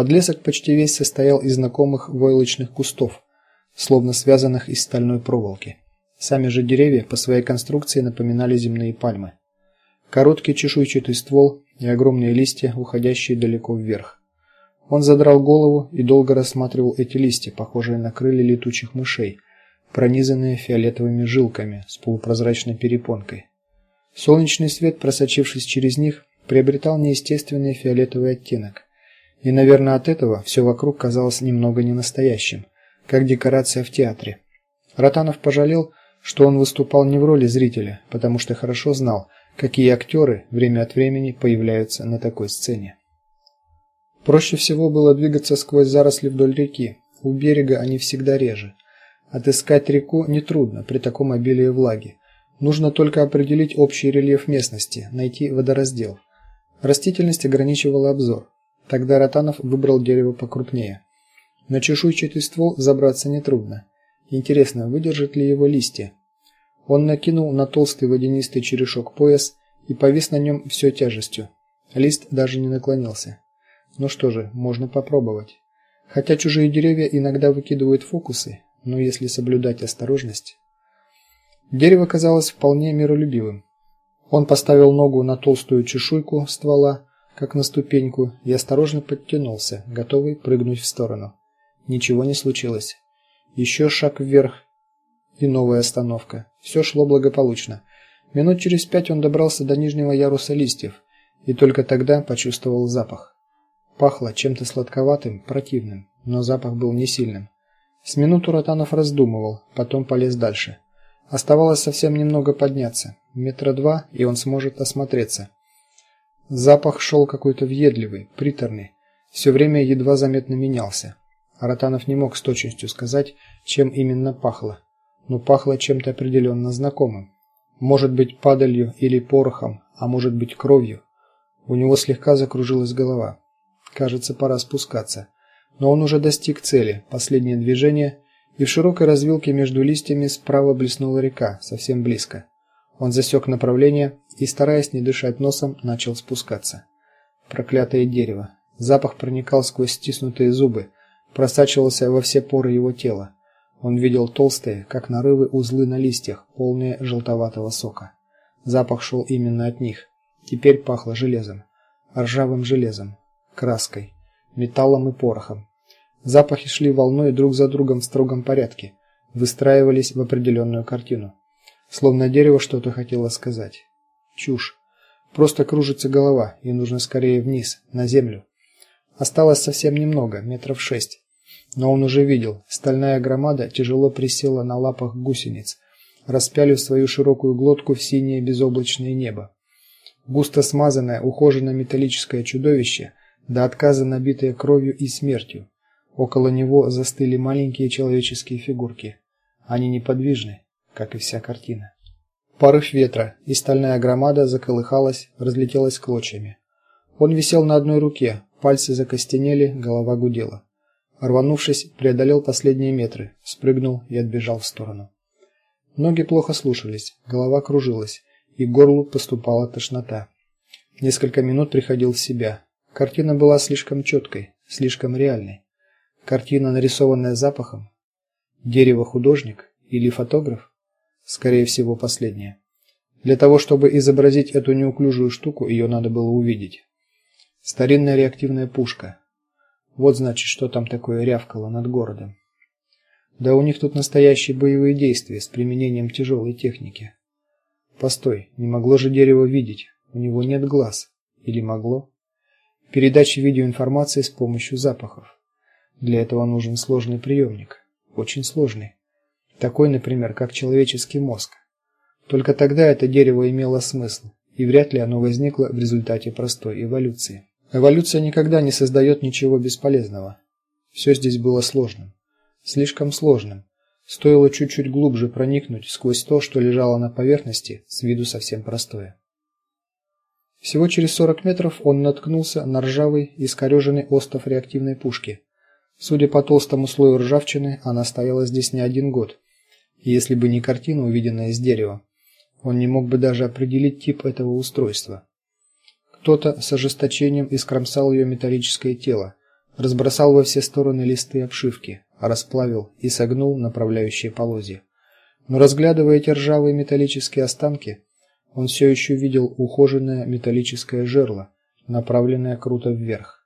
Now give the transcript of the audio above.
Подлесок почти весь состоял из знакомых войлочных кустов, словно связанных из стальной проволоки. Сами же деревья по своей конструкции напоминали земные пальмы. Короткий чешуйчатый ствол и огромные листья, уходящие далеко вверх. Он задрал голову и долго рассматривал эти листья, похожие на крылья летучих мышей, пронизанные фиолетовыми жилками с полупрозрачной перепонкой. Солнечный свет, просочившись через них, приобретал неестественный фиолетовый оттенок. И, наверное, от этого все вокруг казалось немного ненастоящим, как декорация в театре. Ротанов пожалел, что он выступал не в роли зрителя, потому что хорошо знал, какие актеры время от времени появляются на такой сцене. Проще всего было двигаться сквозь заросли вдоль реки. У берега они всегда реже. Отыскать реку не трудно при таком обилии влаги. Нужно только определить общий рельеф местности, найти водораздел. Растительность ограничивала обзор. Тогда Ротанов выбрал дерево покрупнее. На чешуйчатый ствол забраться не трудно. Интересно, выдержат ли его листья. Он накинул на толстый водянистый черешок пояс и повис на нем всей тяжестью. Лист даже не наклонился. Ну что же, можно попробовать. Хотя чужие деревья иногда выкидывают фокусы, но если соблюдать осторожность. Дерево казалось вполне миролюбивым. Он поставил ногу на толстую чешуйку ствола, как на ступеньку, и осторожно подтянулся, готовый прыгнуть в сторону. Ничего не случилось. Еще шаг вверх и новая остановка. Все шло благополучно. Минут через пять он добрался до нижнего яруса листьев и только тогда почувствовал запах. Пахло чем-то сладковатым, противным, но запах был не сильным. С минуту Ротанов раздумывал, потом полез дальше. Оставалось совсем немного подняться, метра два, и он сможет осмотреться. Запах шел какой-то въедливый, приторный, все время едва заметно менялся. Ротанов не мог с точностью сказать, чем именно пахло, но пахло чем-то определенно знакомым. Может быть, падалью или порохом, а может быть, кровью. У него слегка закружилась голова. Кажется, пора спускаться. Но он уже достиг цели. Последнее движение, и в широкой развилке между листьями справа блеснула река, совсем близко. Он засек направление и, стараясь не дышать носом, начал спускаться. Проклятое дерево. Запах проникал сквозь стиснутые зубы, просачивался во все поры его тела. Он видел толстые, как нарывы узлы на листьях, полные желтоватого сока. Запах шел именно от них. Теперь пахло железом, ржавым железом, краской, металлом и порохом. Запахи шли волной друг за другом в строгом порядке, выстраивались в определенную картину. Словно дерево что-то хотело сказать. Чушь. Просто кружится голова, и нужно скорее вниз, на землю. Осталось совсем немного, метров шесть. Но он уже видел, стальная громада тяжело присела на лапах гусениц, распялив свою широкую глотку в синее безоблачное небо. Густо смазанное, ухоженное металлическое чудовище, до отказа набитое кровью и смертью. Около него застыли маленькие человеческие фигурки. Они неподвижны, как и вся картина. Порыв ветра, и стальная громада заколыхалась, разлетелась клочьями. Он висел на одной руке, пальцы закостенели, голова гудела. Рванувшись, преодолел последние метры, спрыгнул и отбежал в сторону. Ноги плохо слушались, голова кружилась, и к горлу поступала тошнота. Несколько минут приходил в себя. Картина была слишком четкой, слишком реальной. Картина, нарисованная запахом. Дерево художник или фотограф? Скорее всего, последнее. Для того, чтобы изобразить эту неуклюжую штуку, ее надо было увидеть. Старинная реактивная пушка, вот значит, что там такое рявкало над городом. Да у них тут настоящие боевые действия с применением тяжелой техники. Постой, не могло же дерево видеть. У него нет глаз. Или могло? Передача видеоинформации с помощью запахов. Для этого нужен сложный приемник, очень сложный. Такой, например, как человеческий мозг. Только тогда это дерево имело смысл, и вряд ли оно возникло в результате простой эволюции. Эволюция никогда не создает ничего бесполезного. Все здесь было сложным, слишком сложным. Стоило чуть-чуть глубже проникнуть сквозь то, что лежало на поверхности, с виду совсем простое. Всего через 40 метров он наткнулся на ржавый, искореженный остов реактивной пушки. Судя по толстому слою ржавчины, она стояла здесь не один год. Если бы не картина, увиденная из дерева, он не мог бы даже определить тип этого устройства. Кто-то с ожесточением искромсал ее металлическое тело, разбросал во все стороны листы обшивки, расплавил и согнул направляющие полозья. Но разглядывая эти ржавые металлические останки, он все еще видел ухоженное металлическое жерло, направленное круто вверх.